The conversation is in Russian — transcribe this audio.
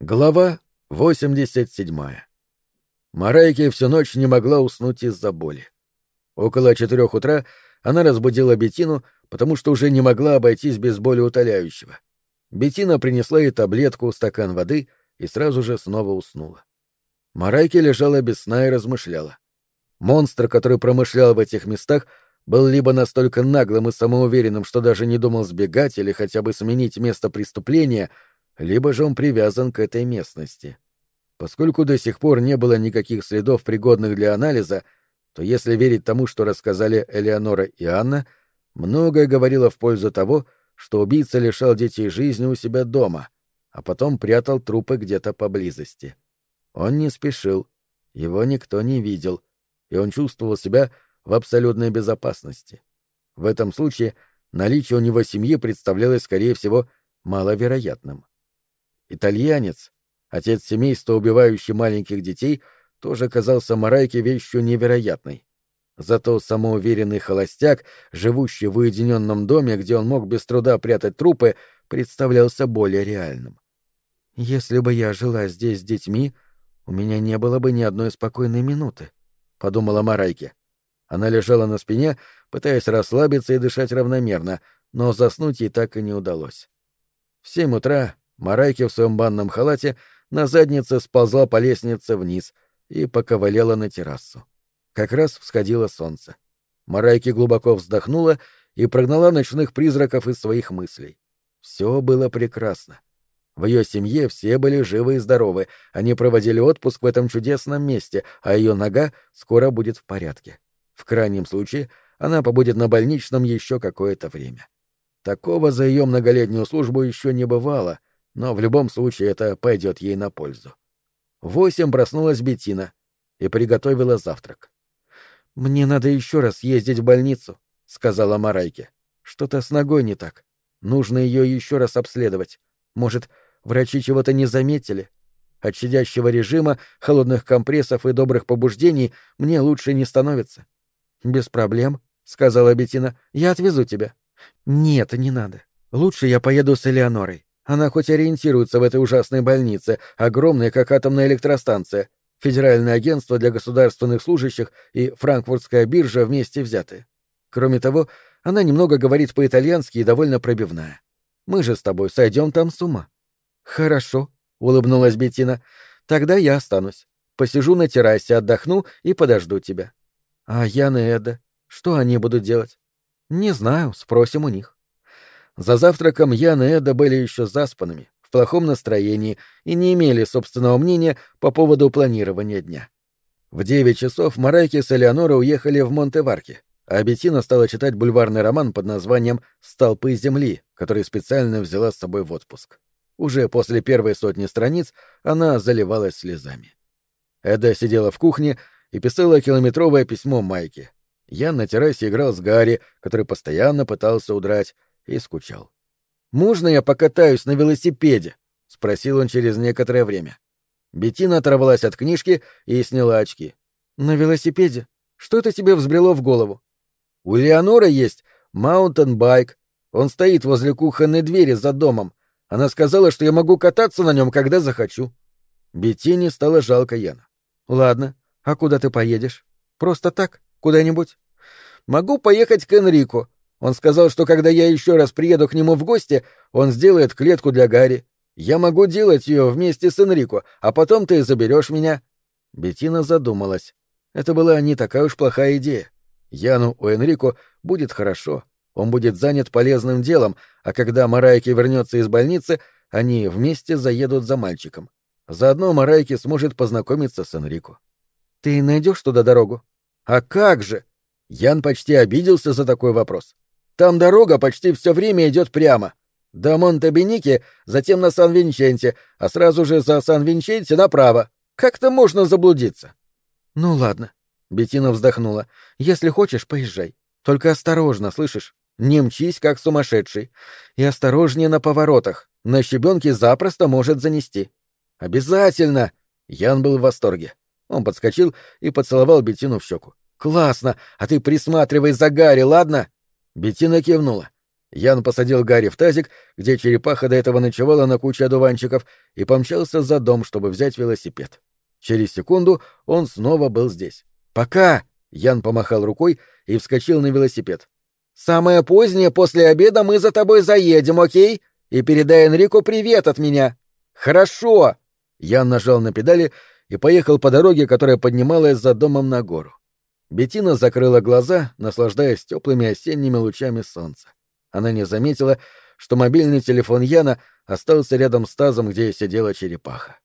Глава 87. Марайки всю ночь не могла уснуть из-за боли. Около четырех утра она разбудила Бетину, потому что уже не могла обойтись без боли утоляющего. Бетина принесла ей таблетку, стакан воды и сразу же снова уснула. Марайки лежала без сна и размышляла. Монстр, который промышлял в этих местах, был либо настолько наглым и самоуверенным, что даже не думал сбегать или хотя бы сменить место преступления — либо же он привязан к этой местности. Поскольку до сих пор не было никаких следов, пригодных для анализа, то если верить тому, что рассказали Элеонора и Анна, многое говорило в пользу того, что убийца лишал детей жизни у себя дома, а потом прятал трупы где-то поблизости. Он не спешил, его никто не видел, и он чувствовал себя в абсолютной безопасности. В этом случае наличие у него семьи представлялось, скорее всего, маловероятным. Итальянец, отец семейства, убивающий маленьких детей, тоже казался Марайке вещью невероятной. Зато самоуверенный холостяк, живущий в уединенном доме, где он мог без труда прятать трупы, представлялся более реальным. «Если бы я жила здесь с детьми, у меня не было бы ни одной спокойной минуты», — подумала Марайке. Она лежала на спине, пытаясь расслабиться и дышать равномерно, но заснуть ей так и не удалось. В семь утра Марайки в своем банном халате на заднице сползла по лестнице вниз и поковыляла на террасу. Как раз всходило солнце. Марайки глубоко вздохнула и прогнала ночных призраков из своих мыслей. Все было прекрасно. В ее семье все были живы и здоровы, они проводили отпуск в этом чудесном месте, а ее нога скоро будет в порядке. В крайнем случае, она побудет на больничном еще какое-то время. Такого за ее многолетнюю службу еще не бывало, но в любом случае это пойдет ей на пользу. Восемь проснулась Бетина и приготовила завтрак. «Мне надо еще раз ездить в больницу», — сказала Марайке. «Что-то с ногой не так. Нужно ее еще раз обследовать. Может, врачи чего-то не заметили? От щадящего режима, холодных компрессов и добрых побуждений мне лучше не становится». «Без проблем», — сказала Бетина. «Я отвезу тебя». «Нет, не надо. Лучше я поеду с Элеонорой. Она хоть ориентируется в этой ужасной больнице, огромной, как атомная электростанция, Федеральное агентство для государственных служащих и Франкфуртская биржа вместе взяты. Кроме того, она немного говорит по-итальянски и довольно пробивная. Мы же с тобой сойдем там с ума. Хорошо, улыбнулась Бетина. Тогда я останусь. Посижу на террасе, отдохну и подожду тебя. А Ян и Эда, что они будут делать? Не знаю, спросим у них. За завтраком Ян и Эда были еще заспанными, в плохом настроении и не имели собственного мнения по поводу планирования дня. В девять часов Марайки с Элеонорой уехали в Монтеварки, а Беттина стала читать бульварный роман под названием «Столпы земли», который специально взяла с собой в отпуск. Уже после первой сотни страниц она заливалась слезами. Эда сидела в кухне и писала километровое письмо Майке. Ян на террасе играл с Гарри, который постоянно пытался удрать, и скучал. «Можно я покатаюсь на велосипеде?» — спросил он через некоторое время. Беттина оторвалась от книжки и сняла очки. «На велосипеде? Что это тебе взбрело в голову?» «У Леонора есть маунтенбайк. Он стоит возле кухонной двери за домом. Она сказала, что я могу кататься на нем, когда захочу». Беттине стало жалко Яна. «Ладно, а куда ты поедешь? Просто так? Куда-нибудь?» «Могу поехать к Энрико. Он сказал, что когда я еще раз приеду к нему в гости, он сделает клетку для Гарри. Я могу делать ее вместе с Энрико, а потом ты заберешь меня. Бетина задумалась. Это была не такая уж плохая идея. Яну у Энрико будет хорошо. Он будет занят полезным делом, а когда Марайки вернется из больницы, они вместе заедут за мальчиком. Заодно Марайки сможет познакомиться с Энрико. Ты найдешь туда дорогу? А как же? Ян почти обиделся за такой вопрос. Там дорога почти все время идет прямо. До Монте-Беники, затем на Сан-Винченте, а сразу же за Сан-Винченте направо. Как-то можно заблудиться. Ну ладно, Бетина вздохнула. Если хочешь, поезжай. Только осторожно, слышишь? Не мчись, как сумасшедший. И осторожнее на поворотах. На щебенке запросто может занести. Обязательно! Ян был в восторге. Он подскочил и поцеловал Бетину в щеку. «Классно! А ты присматривай за Гарри, ладно?» Беттина кивнула. Ян посадил Гарри в тазик, где черепаха до этого ночевала на куче одуванчиков, и помчался за дом, чтобы взять велосипед. Через секунду он снова был здесь. «Пока!» — Ян помахал рукой и вскочил на велосипед. «Самое позднее после обеда мы за тобой заедем, окей? И передай Энрику привет от меня!» «Хорошо!» Ян нажал на педали и поехал по дороге, которая поднималась за домом на гору. Бетина закрыла глаза, наслаждаясь теплыми осенними лучами солнца. Она не заметила, что мобильный телефон Яна остался рядом с тазом, где сидела черепаха.